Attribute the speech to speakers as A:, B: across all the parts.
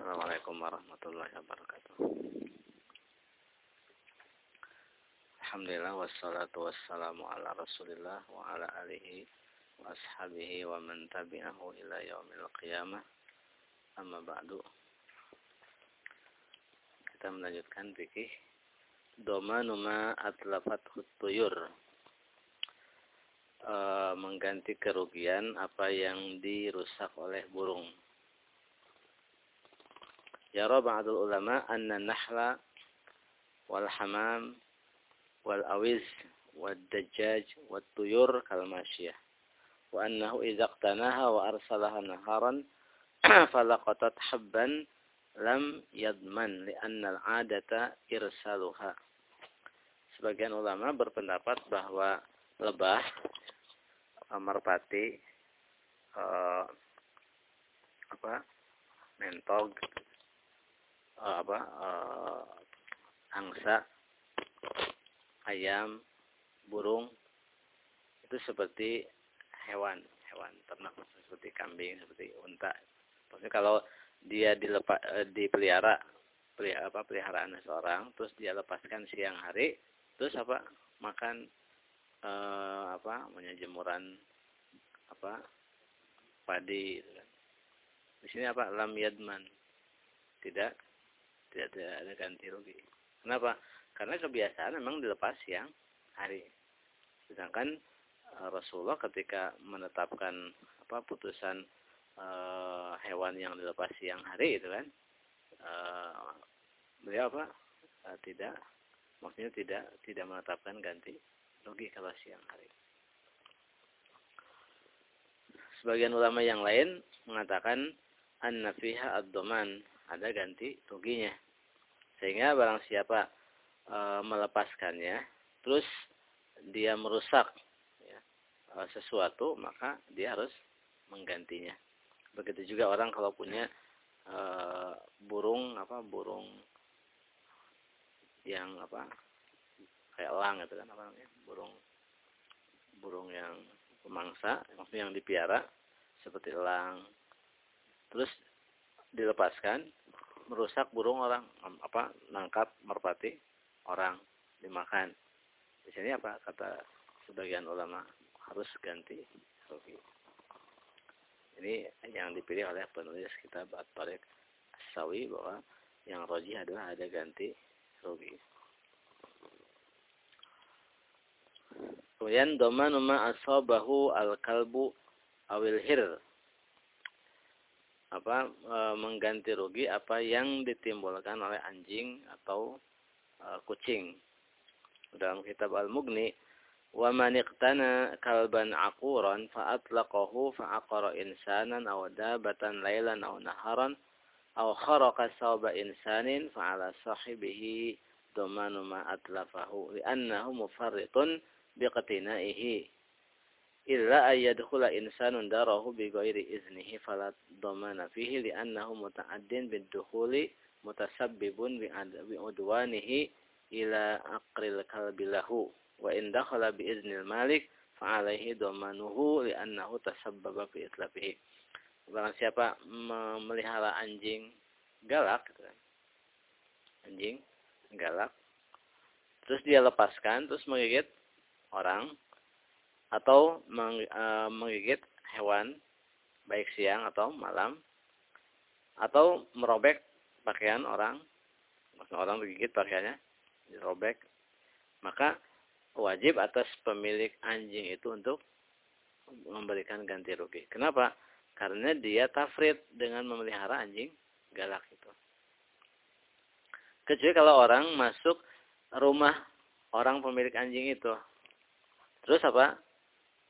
A: Assalamualaikum warahmatullahi wabarakatuh. Alhamdulillah wassalatu wassalamu ala Rasulillah wa ala alihi wa ashabihi wa man tabi'ahu ila yaumil qiyamah. Amma ba'du. Kita melanjutkan fikih domanu ma atlafat tuyur. E, mengganti kerugian apa yang dirusak oleh burung. Yara ba'dul ulama anna nahla wal hamam wal awiz wal dajjaj wal tuyur kal masyiyah. Wa annahu idza iqtanaha wa arsalaha naharan. Sebagian ulama berpendapat bahwa lebah, merpati, uh, apa, mentog, uh, apa uh, angsa, ayam, burung itu seperti hewan, hewan ternak seperti kambing, seperti unta. Maksudnya kalau dia dilepas dipelihara pelihara apa peliharaan seorang terus dia lepaskan siang hari terus apa makan eh, apa menyejemuran apa padi gitu kan. Di sini apa lam yadman tidak tidak, tidak ada ganti rugi. Kenapa? Karena kebiasaan memang dilepas siang hari. Sedangkan uh, Rasulullah ketika menetapkan apa putusan uh, hewan yang dilepas siang hari itu kan, uh, beliau apa? Uh, tidak, maksudnya tidak tidak menetapkan ganti rugi kalau siang hari. Sebagian ulama yang lain mengatakan an-nafiha ad-doman ada ganti ruginya. Sehingga barang siapa e, melepaskannya, terus dia merusak ya, e, sesuatu, maka dia harus menggantinya. Begitu juga orang kalau punya e, burung apa burung yang apa kayak elang gitu kan apa namanya burung burung yang pemangsa maksudnya yang dipiara seperti elang terus dilepaskan merusak burung orang apa nangkap merpati orang dimakan. Di sini apa kata sebagian ulama harus ganti rugi ini yang dipilih oleh penulis kitab At-Tariq Sawi bahwa yang roji adalah ada ganti rugi kemudian domanu ma asabahu al-kalbu awil hir apa e, mengganti rugi apa yang ditimbulkan oleh anjing atau e, kucing. Dalam kitab Al-Mughni, "Wa man iqtana kalban aquran fa atlaqahu fa aqara insanan aw dabatan laylan aw naharan aw kharaqa sawba insanin fa ala sahibihi domanu ma atlafahu li'annahu mufarritun biqtinaihi illa ayyadkhula insanun darahu bi ghairi iznihi fala dhamana fihi li'annahu muta'addin bid-dukhuli mutasabbibun bi udwanihi ila aqril kalbi lahu wa in dakhala bi iznil malik fa alaihi dhamanuhu li'annahu tasabbaba fi itlafihi barang siapa memelihara anjing galak gitu kan. anjing galak. Terus dia lepaskan terus menggigit orang atau meng, e, menggigit hewan baik siang atau malam. Atau merobek pakaian orang. Maksudnya orang digigit pakaiannya dirobek. Maka wajib atas pemilik anjing itu untuk memberikan ganti rugi. Kenapa? Karena dia tafrid dengan memelihara anjing galak itu. Kecuali kalau orang masuk rumah orang pemilik anjing itu. Terus apa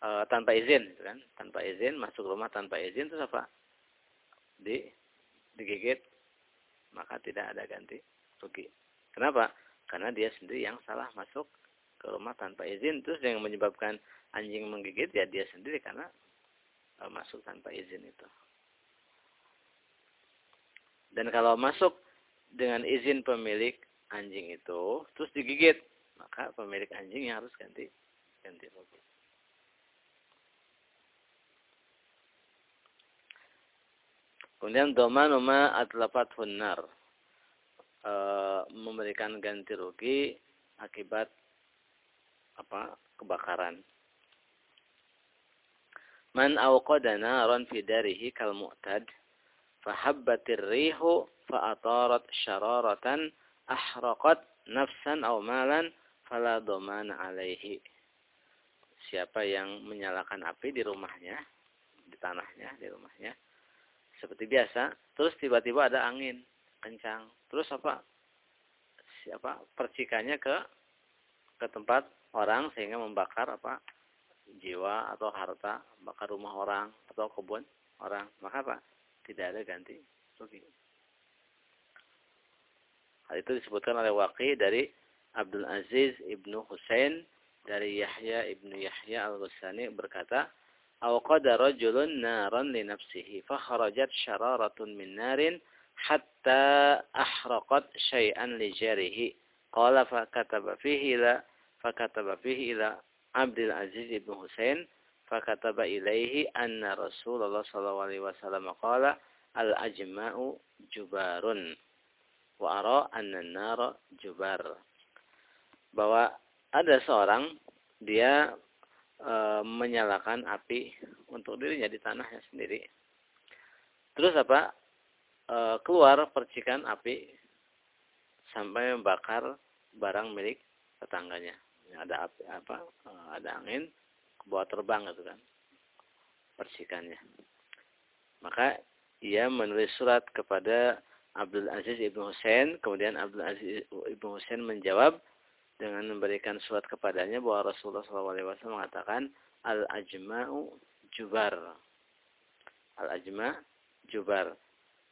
A: e, tanpa izin gitu kan. Tanpa izin masuk rumah tanpa izin itu apa? Di digigit maka tidak ada ganti rugi. Kenapa? Karena dia sendiri yang salah masuk ke rumah tanpa izin. Terus yang menyebabkan anjing menggigit ya dia sendiri karena e, masuk tanpa izin itu. Dan kalau masuk dengan izin pemilik anjing itu terus digigit maka pemilik anjing yang harus ganti ganti rugi Kemudian domanu ma atlafat hunnar. E, memberikan ganti rugi akibat apa kebakaran. Man awqada naran fi darihi kal mu'tad fahabbatir rihu fa'atarat syararatan ahraqat nafsan aw malan fala doman alaihi. Siapa yang menyalakan api di rumahnya, di tanahnya, di rumahnya, seperti biasa, terus tiba-tiba ada angin kencang, terus apa? Siapa percikannya ke ke tempat orang sehingga membakar apa jiwa atau harta, bakar rumah orang atau kebun orang, maka apa? Tidak ada ganti rugi. Hal itu disebutkan oleh Waqi dari Abdul Aziz ibnu Husain dari Yahya ibnu Yahya al-Ghusani berkata, "Awqada rajulun naran li nafsihi fa kharajat syararatun min narin hatta ahraqat syai'an li jarihi." Qala fa kataba fihi la fa kataba fihi ila Abdul Aziz ibnu Husain fa kataba ilaihi anna Rasulullah sallallahu alaihi wasallam qala al-ajma'u jubarun wa ara anna an-nara jubar bahwa ada seorang dia e, menyalakan api untuk dirinya di tanahnya sendiri. Terus apa? E, keluar percikan api sampai membakar barang milik tetangganya. Ada api apa? E, ada angin, bawa terbang gitu kan. Percikannya. Maka ia menulis surat kepada Abdul Aziz ibnu Husain, kemudian Abdul Aziz ibnu Husain menjawab, dengan memberikan surat kepadanya bahwa Rasulullah SAW mengatakan al-ajma'u jubar. Al-ajma' jubar.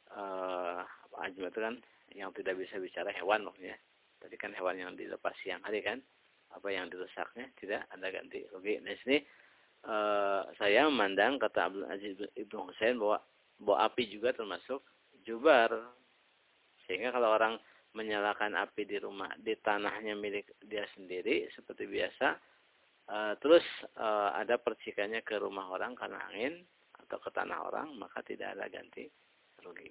A: Uh, ajma itu kan yang tidak bisa bicara hewan maksudnya. Tadi kan hewan yang dilepas siang hari kan. Apa yang dirusaknya tidak ada ganti rugi. Nah sini uh, saya memandang kata Abdul Aziz Ibnu Husain bahwa bahwa api juga termasuk jubar. Sehingga kalau orang menyalakan api di rumah di tanahnya milik dia sendiri seperti biasa. Uh, terus uh, ada percikannya ke rumah orang karena angin atau ke tanah orang maka tidak ada ganti rugi.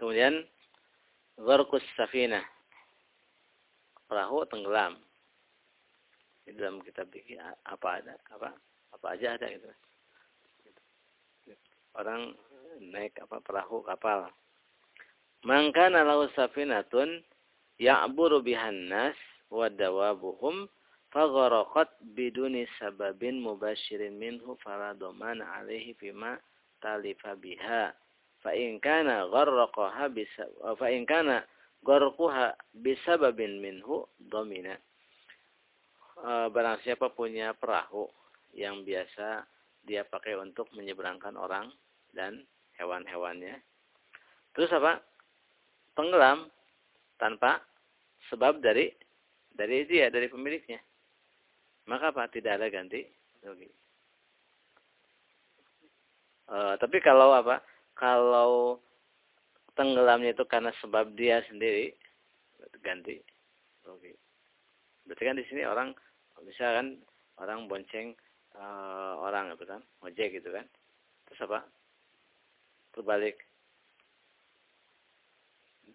A: Kemudian gharqus safinah perahu tenggelam. Di dalam kitab apa ada apa apa aja ada gitu orang naik apa perahu kapal. Mangkana lahu safinatun ya'buru bihan nas wa dawabuhum fagharaqat biduni sababin mubashirin minhu fala dhaman alaihi fima talifa biha fa in kana gharraqaha fa in kana gharquha bisababin minhu domina e, barang siapa punya perahu yang biasa dia pakai untuk menyeberangkan orang dan hewan-hewannya. Terus apa? Tenggelam tanpa sebab dari dari dia, dari pemiliknya. Maka apa? Tidak ada ganti rugi. E, tapi kalau apa? Kalau tenggelamnya itu karena sebab dia sendiri, ganti rugi. Berarti kan di sini orang misalkan orang bonceng uh, orang gitu kan, ojek gitu kan. Terus apa? Terbalik.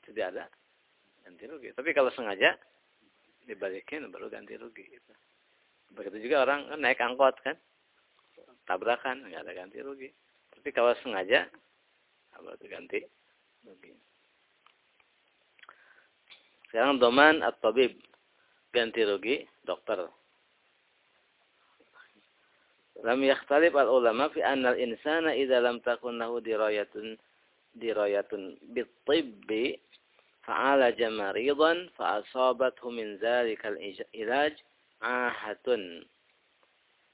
A: Tidak ada ganti rugi. Tapi kalau sengaja dibalikin baru ganti rugi gitu. Begitu juga orang naik angkot kan, tabrakan nggak ada ganti rugi. Tapi kalau sengaja baru ganti rugi. Sekarang doman atau bib ganti rugi dokter. Lam yakhtalif al ulama fi anna al insana idza lam takun lahu dirayatun dirayatun bitibbi fa'ala jamaridan fa asabathu min dzalika al ilaj ahatun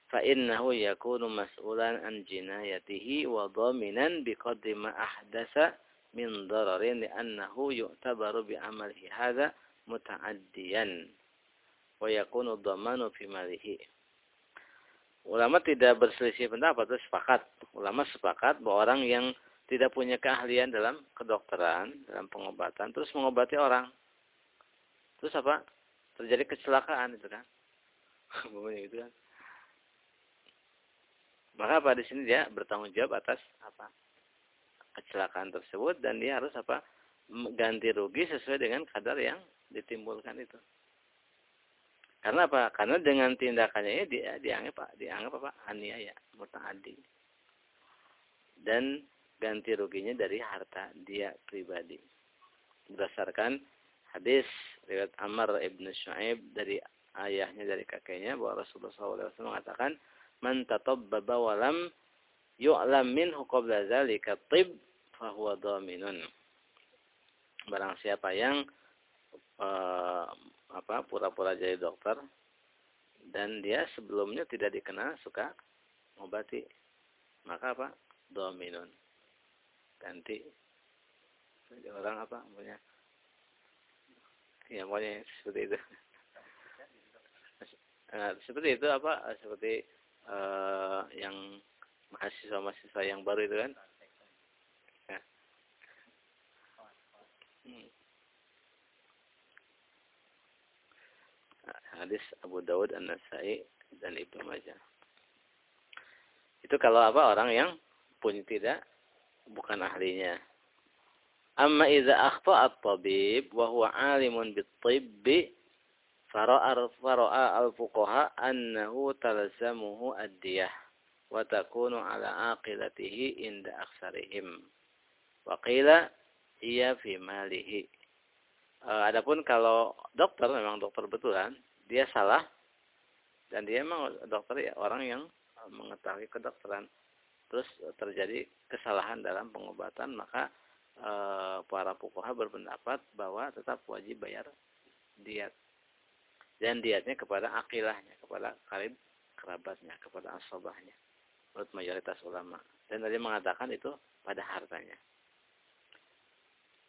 A: fa innahu yakunu mas'ulan an jinayatihi wa dhaminan biqadri ma ahdasa min dararin li'annahu yu'tabaru bi amalihi hadha muta'addiyan wa yakunu dhamanu fi malihi ulama tidak berselisih pendapat, sepakat. Ulama sepakat bahwa orang yang tidak punya keahlian dalam kedokteran, dalam pengobatan, terus mengobati orang. Terus apa? Terjadi kecelakaan itu kan. gitu kan. Maka apa di sini dia bertanggung jawab atas apa kecelakaan tersebut dan dia harus apa ganti rugi sesuai dengan kadar yang ditimbulkan itu. Karena apa? Karena dengan tindakannya ini dia dianggap dianggap apa? aniaya, mutaaddi. Dan ganti ruginya dari harta dia pribadi. Berdasarkan hadis riwayat Amr ibn Shu'aib dari ayahnya dari kakeknya bahwa Rasulullah SAW mengatakan man tatabbaba wa lam yu'lam minhu qabla dzalika tib fahuwa dhaminun. Barang siapa yang uh, apa pura-pura jadi dokter. Dan dia sebelumnya tidak dikenal suka mengobati maka apa? Dominun. Ganti. Jadi orang apa punya ya pokoknya seperti itu. Nah, seperti itu apa? Seperti uh, yang mahasiswa-mahasiswa yang baru itu kan ya. hmm. Hadis Abu Dawud An-Nasai dan Ibnu Majah. Itu kalau apa orang yang punya tidak bukan ahlinya. Amma idza akhta at-tabib wa huwa 'alimun bit-tibb fara'a fara'a al-fuqaha annahu talzamuhu ad-diyah wa takunu 'ala aqilatihi inda aksarihim. Wa qila hiya fi malihi. Adapun kalau dokter memang dokter betulan, dia salah dan dia memang dokter ya orang yang mengetahui kedokteran. Terus terjadi kesalahan dalam pengobatan maka e, para pukoha berpendapat bahwa tetap wajib bayar diet. Dan dietnya kepada akilahnya kepada karib kerabatnya kepada asobahnya menurut mayoritas ulama. Dan tadi mengatakan itu pada hartanya.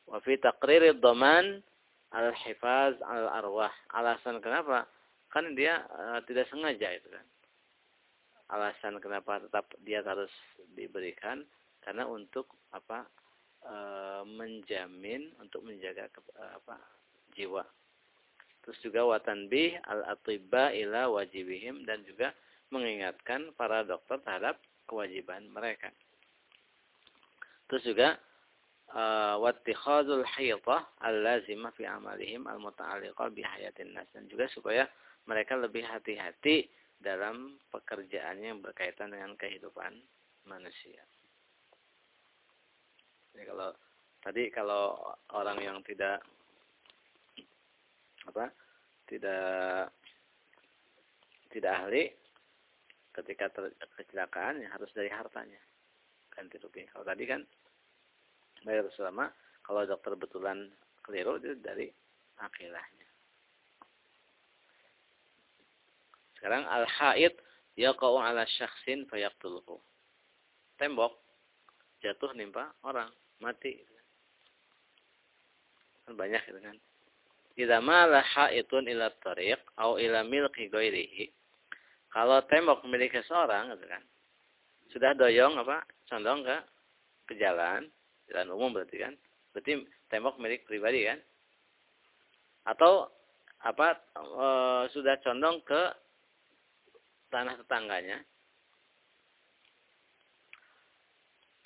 A: Wa fi taqrir dhaman al-hifaz al-arwah. Alasan kenapa? Kan dia uh, tidak sengaja itu kan. Alasan kenapa tetap dia harus diberikan karena untuk apa? Uh, menjamin untuk menjaga uh, apa? jiwa. Terus juga watanbih al-atibba ila wajibihim dan juga mengingatkan para dokter terhadap kewajiban mereka. Terus juga Eh, wattikhadul haitah al-lazimah fi amalihim al-muta'alliqah bi hayatin nas dan juga supaya mereka lebih hati-hati dalam pekerjaannya yang berkaitan dengan kehidupan manusia. Jadi kalau tadi kalau orang yang tidak apa tidak tidak ahli ketika ter, kecelakaan ya harus dari hartanya ganti rugi. Kalau tadi kan bayar selama kalau dokter betulan keliru itu dari akilahnya. Sekarang al-haid yaqa'u ala syakhsin fayaqtuluhu. Tembok jatuh nimpa orang, mati. Kan banyak itu kan. Idza mala haitun ila tariq au ila milki ghairihi. Kalau tembok milik seseorang gitu kan. Sudah doyong apa? Condong ke ke jalan, jalan umum berarti kan? Berarti tembok milik pribadi kan? Atau apa e, sudah condong ke tanah tetangganya?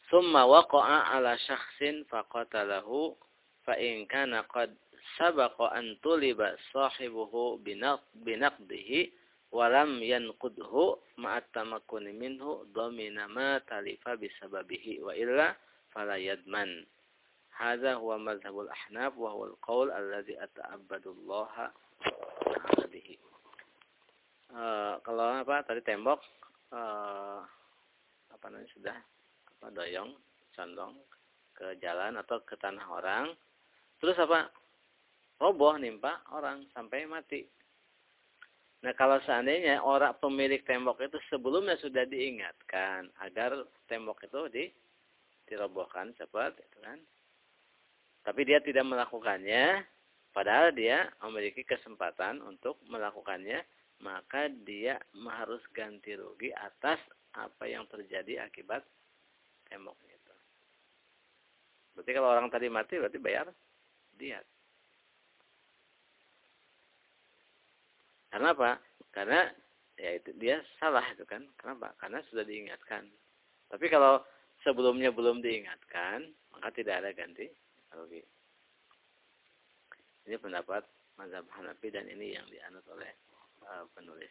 A: Summa waqa'a ala syakhsin faqatalahu fa in kana qad sabaqa an tuliba sahibuhu binaqdihi walam yanqudhu ma'at tamakkuni minhu domina ma talifa bisababihi wa illa fala yadman. Hadza huwa mazhabul ahnaf wa huwa al-qaul alladhi ata'abbadullah ta'ala bihi. Uh, kalau apa tadi tembok uh, apa namanya sudah apa doyong condong ke jalan atau ke tanah orang terus apa roboh nimpa orang sampai mati Nah kalau seandainya orang pemilik tembok itu sebelumnya sudah diingatkan agar tembok itu di dirobohkan cepat itu kan tapi dia tidak melakukannya padahal dia memiliki kesempatan untuk melakukannya maka dia harus ganti rugi atas apa yang terjadi akibat tembok itu berarti kalau orang tadi mati berarti bayar dia karena apa karena ya itu dia salah itu kan. Kenapa? Karena sudah diingatkan. Tapi kalau sebelumnya belum diingatkan, maka tidak ada ganti rugi. Ini pendapat mazhab Hanafi dan ini yang dianut oleh uh, penulis.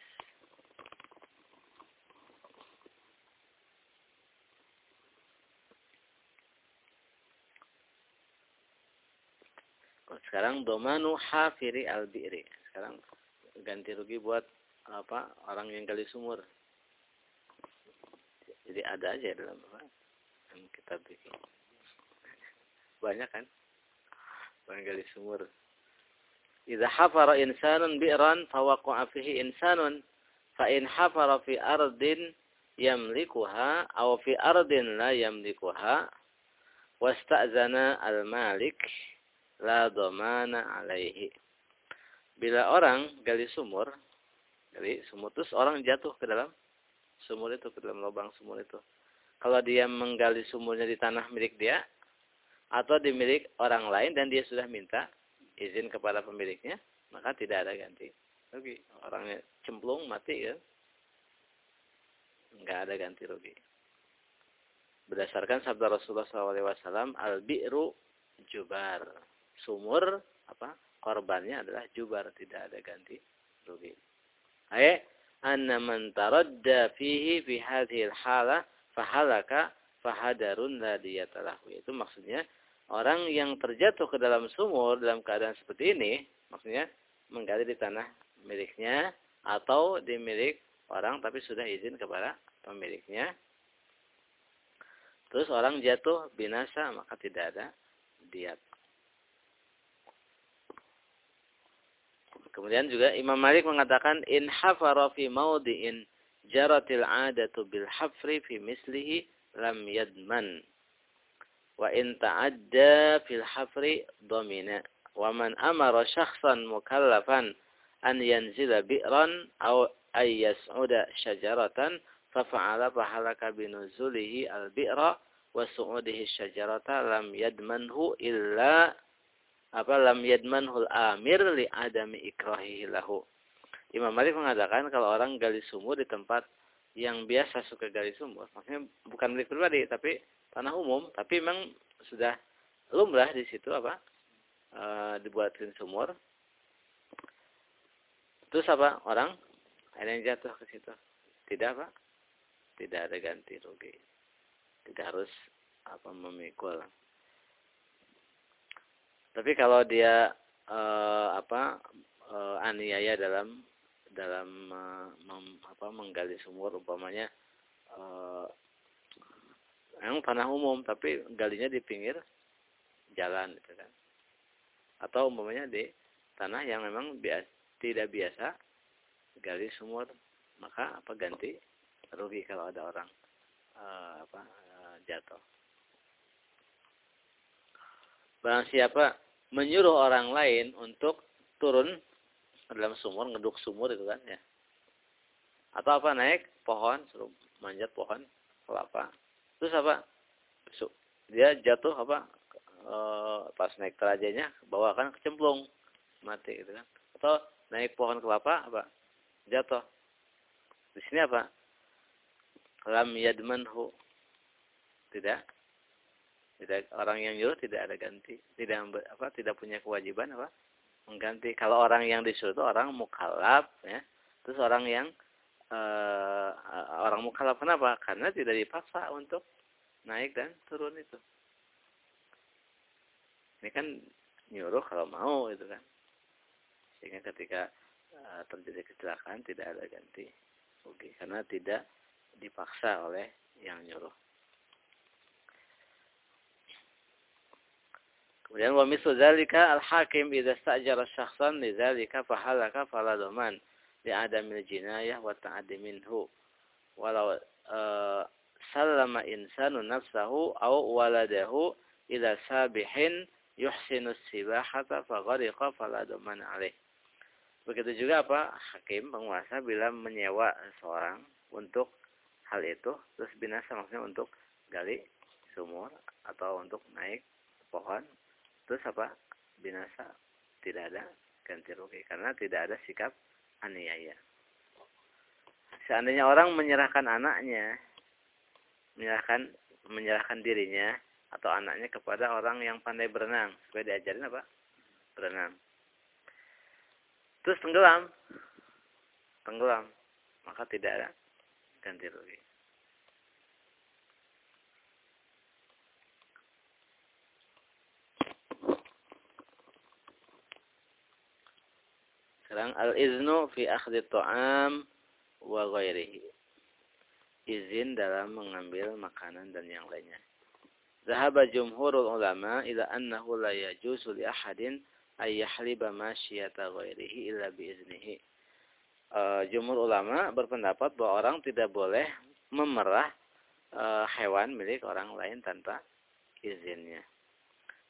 A: Sekarang domanu hafiri al-bi'ri. Sekarang ganti rugi buat apa orang yang gali sumur. Jadi ada aja dalam apa yang kita bikin. Banyak kan? Orang gali sumur. Idza hafara insanun bi'ran fawaqa'a fihi insanun fa in hafara fi ardin yamlikuha aw fi ardin la yamlikuha wasta'zana al-malik la domana alaihi. Bila orang gali sumur, gali sumur terus orang jatuh ke dalam sumur itu, ke dalam lubang sumur itu. Kalau dia menggali sumurnya di tanah milik dia, atau di milik orang lain dan dia sudah minta izin kepada pemiliknya, maka tidak ada ganti. Rugi. Orangnya cemplung, mati ya. Enggak ada ganti rugi. Berdasarkan sabda Rasulullah SAW, al-bi'ru jubar sumur apa korbannya adalah jubar tidak ada ganti rugi. Ay anna man taradda fihi fi hadhihi al-hala fahalaka fahadarun la diyatalahu. Itu maksudnya orang yang terjatuh ke dalam sumur dalam keadaan seperti ini, maksudnya menggali di tanah miliknya atau di milik orang tapi sudah izin kepada pemiliknya. Terus orang jatuh binasa maka tidak ada diat. Kemudian juga Imam Malik mengatakan in hafara fi maudi'in jaratil 'adatu bil hafri fi mislihi lam yadman. Wa in ta'adda fil hafri domina. Wa man amara syakhsan mukallafan an yanzila bi'ran aw ay yas'uda syajaratan fafa'ala fahalaka binuzulihi al-bi'ra wa su'udihi syajarata lam yadmanhu illa apa lam yadmanhul amir li adami ikrahihi lahu. Imam Malik mengatakan kalau orang gali sumur di tempat yang biasa suka gali sumur, maksudnya bukan milik pribadi tapi tanah umum, tapi memang sudah lumrah di situ apa? E, dibuatin sumur. Terus apa? Orang ada yang jatuh ke situ. Tidak apa? Tidak ada ganti rugi. Tidak harus apa memikul. Tapi kalau dia uh, apa uh, aniaya dalam dalam uh, mem, apa menggali sumur umpamanya uh, yang tanah umum tapi galinya di pinggir jalan gitu kan. Atau umpamanya di tanah yang memang biasa, tidak biasa gali sumur maka apa ganti rugi kalau ada orang uh, apa uh, jatuh. Barang siapa menyuruh orang lain untuk turun dalam sumur, ngeduk sumur itu kan ya. Atau apa naik pohon, suruh manjat pohon kelapa. Terus apa? Dia jatuh apa? E, pas naik terajanya bawa kan kecemplung mati gitu kan. Atau naik pohon kelapa apa? Jatuh. Di sini apa? Lam yadmanhu. Tidak tidak orang yang nyuruh tidak ada ganti, tidak apa tidak punya kewajiban apa mengganti. Kalau orang yang disuruh itu orang mukallaf ya. Terus orang yang uh, orang mukallaf kenapa? Karena tidak dipaksa untuk naik dan turun itu. Ini kan nyuruh kalau mau itu kan. Sehingga ketika uh, terjadi kecelakaan tidak ada ganti. Oke, karena tidak dipaksa oleh yang nyuruh. Kemudian wa mislu dzalika al-hakim idza stajara syakhsan li dzalika fa halaka fala dhaman li adamil jinayah wa ta'addi minhu. Walau uh, sallama insanu nafsahu aw waladahu ila sabihin yuhsinu sibahata fa ghariqa fala dhaman alaih. Begitu juga apa? Hakim penguasa bila menyewa seorang untuk hal itu terus binasa maksudnya untuk gali sumur atau untuk naik pohon terus apa binasa tidak ada ganti rugi karena tidak ada sikap aniaya seandainya orang menyerahkan anaknya, menyerahkan menyerahkan dirinya atau anaknya kepada orang yang pandai berenang supaya diajarin apa? Berenang. Terus tenggelam. Tenggelam. Maka tidak ada ganti rugi. Sekarang al-iznu fi akhdhi ta'am wa ghairihi. Izin dalam mengambil makanan dan yang lainnya. Zahaba jumhurul ulama ila annahu la yajuzu li ahadin ay yahliba masyiyata ghairihi illa bi iznihi. Uh, jumhur ulama berpendapat bahwa orang tidak boleh memerah uh, hewan milik orang lain tanpa izinnya.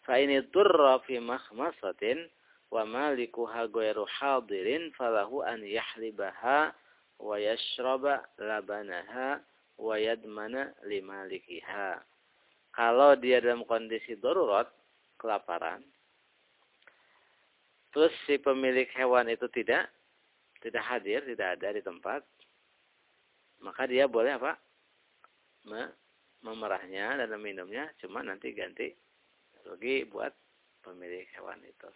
A: Fa ini turra fi makhmasatin wa malikuha ghairu hadirin falahu an yahlibaha wa yashraba labanaha wa yadmana limalikiha. Kalau dia dalam kondisi darurat, kelaparan, terus si pemilik hewan itu tidak tidak hadir, tidak ada di tempat, maka dia boleh apa? memerahnya dan meminumnya, cuma nanti ganti rugi buat pemilik hewan itu.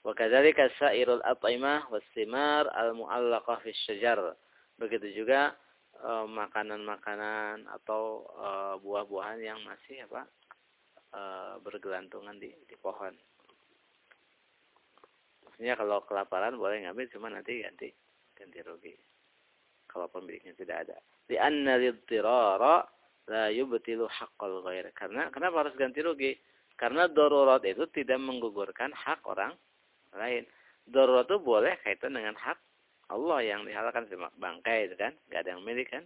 A: Wa kadzalika sairul at'imah was-simar al-mu'allaqah fi syajar. Begitu juga eh, makanan-makanan atau uh, buah-buahan yang masih apa? Uh, bergelantungan di, di pohon. Maksudnya kalau kelaparan boleh ngambil cuma nanti ganti ganti rugi. Kalau pemiliknya tidak ada. Di anna la yubtilu haqqal ghair. Karena kenapa harus ganti rugi? Karena darurat itu tidak menggugurkan hak orang lain. Darurat itu boleh kaitan dengan hak Allah yang dihalalkan bangkai itu kan, nggak ada yang milik kan?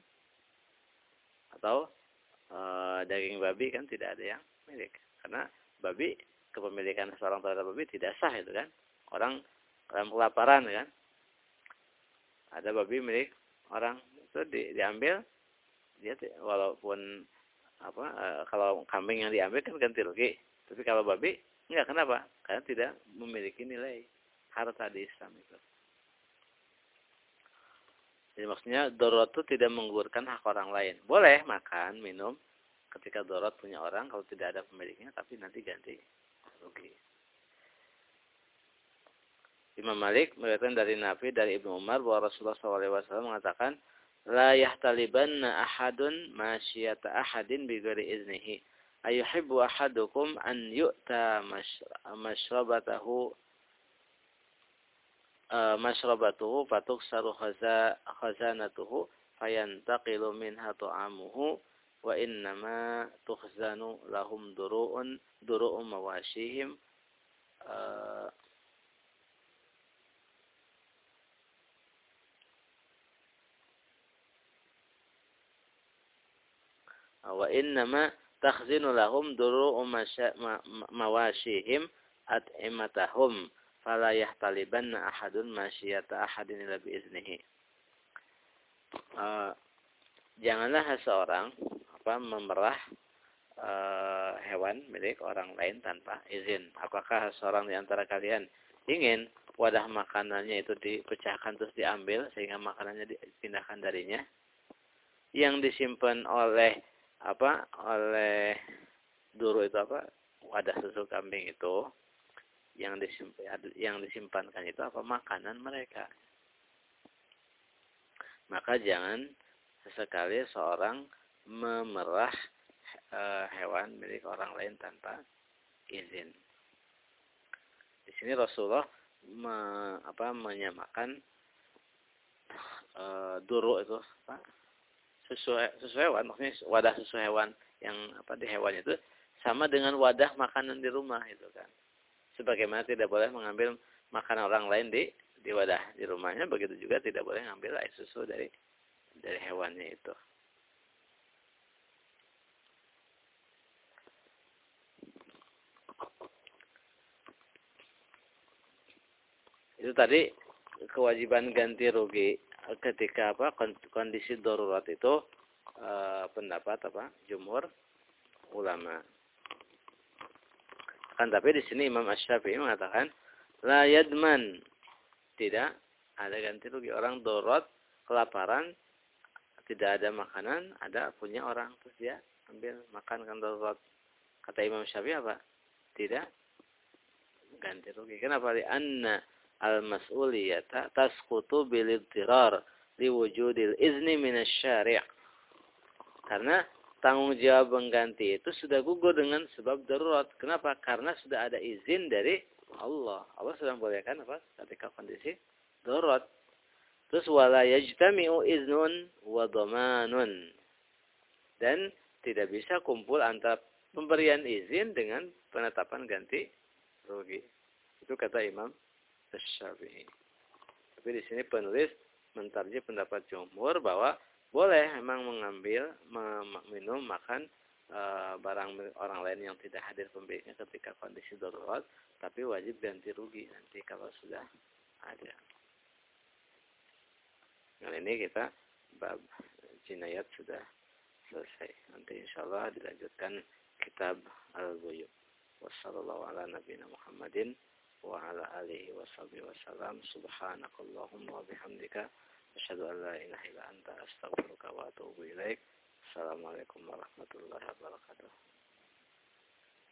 A: Atau e, daging babi kan tidak ada yang milik. Karena babi kepemilikan seorang terhadap babi tidak sah itu kan. Orang dalam kelaparan kan. Ada babi milik orang itu di, diambil dia walaupun apa e, kalau kambing yang diambil kan ganti rugi. Tapi kalau babi Enggak, kenapa? Karena tidak memiliki nilai harta di Islam itu. Jadi maksudnya darurat itu tidak menggugurkan hak orang lain. Boleh makan, minum ketika darurat punya orang kalau tidak ada pemiliknya tapi nanti ganti rugi. Imam Malik meriwayatkan dari Nabi dari Ibnu Umar bahwa Rasulullah SAW mengatakan la yahtalibanna ahadun masyiyata ahadin bi ghairi iznihi أيحب أحدكم أن يؤتى مشربته آه، مشربته فتكسر خزانته فينتقل منها طعامه وإنما تخزن لهم دروء دروء مواشيهم آه، وإنما takhzinu lahum duru mawashihim at'imatahum fala yahtalibanna ahadun masyiyata ahadin ila biiznihi. Uh, janganlah seseorang apa memerah uh, hewan milik orang lain tanpa izin. Apakah seorang di antara kalian ingin wadah makanannya itu dipecahkan terus diambil sehingga makanannya dipindahkan darinya? Yang disimpan oleh apa oleh dulu itu apa wadah susu kambing itu yang disimpan yang disimpankan itu apa makanan mereka. Maka jangan sesekali seorang memerah e, hewan milik orang lain tanpa izin. Di sini Rasulullah me, apa menyamakan e, duru itu apa susu susu hewan. Maksudnya wadah susu hewan yang apa di hewan itu sama dengan wadah makanan di rumah itu kan. Sebagaimana tidak boleh mengambil makanan orang lain di di wadah di rumahnya begitu juga tidak boleh mengambil air susu dari dari hewannya itu. Itu tadi kewajiban ganti rugi ketika apa kondisi darurat itu e, pendapat apa jumhur ulama. Kan tapi di sini Imam Asy-Syafi'i mengatakan la yadman tidak ada ganti rugi orang darurat kelaparan, tidak ada makanan, ada punya orang terus dia ambil makan kan darurat. Kata Imam Syafi'i apa? Tidak ganti rugi. Kenapa? Di anna al-mas'uliyata tasqutu bil idtirar liwujudil izni minasyari' Karena tanggung jawab mengganti itu sudah gugur dengan sebab darurat. Kenapa? Karena sudah ada izin dari Allah. Allah sudah membolehkan apa? Ketika kondisi darurat. Terus wala yajtami'u iznun wa dhamanun. Dan tidak bisa kumpul antara pemberian izin dengan penetapan ganti rugi. Itu kata Imam Syafi'i. Tapi di sini penulis mentarji pendapat jumhur bahwa boleh memang mengambil, minum, makan e, barang orang lain yang tidak hadir pemiliknya ketika kondisi darurat, tapi wajib ganti rugi nanti kalau sudah ada. Nah ini kita bab jinayat sudah selesai. Nanti insya Allah dilanjutkan kitab Al-Buyuk. Wassalamualaikum warahmatullahi wabarakatuh. Alihi wa sahbihi wa salam. Subhanakallahumma wa bihamdika. Asyhadu an la ilaha illa anta astaghfiruka wa atubu ilaik. Assalamualaikum warahmatullahi wabarakatuh.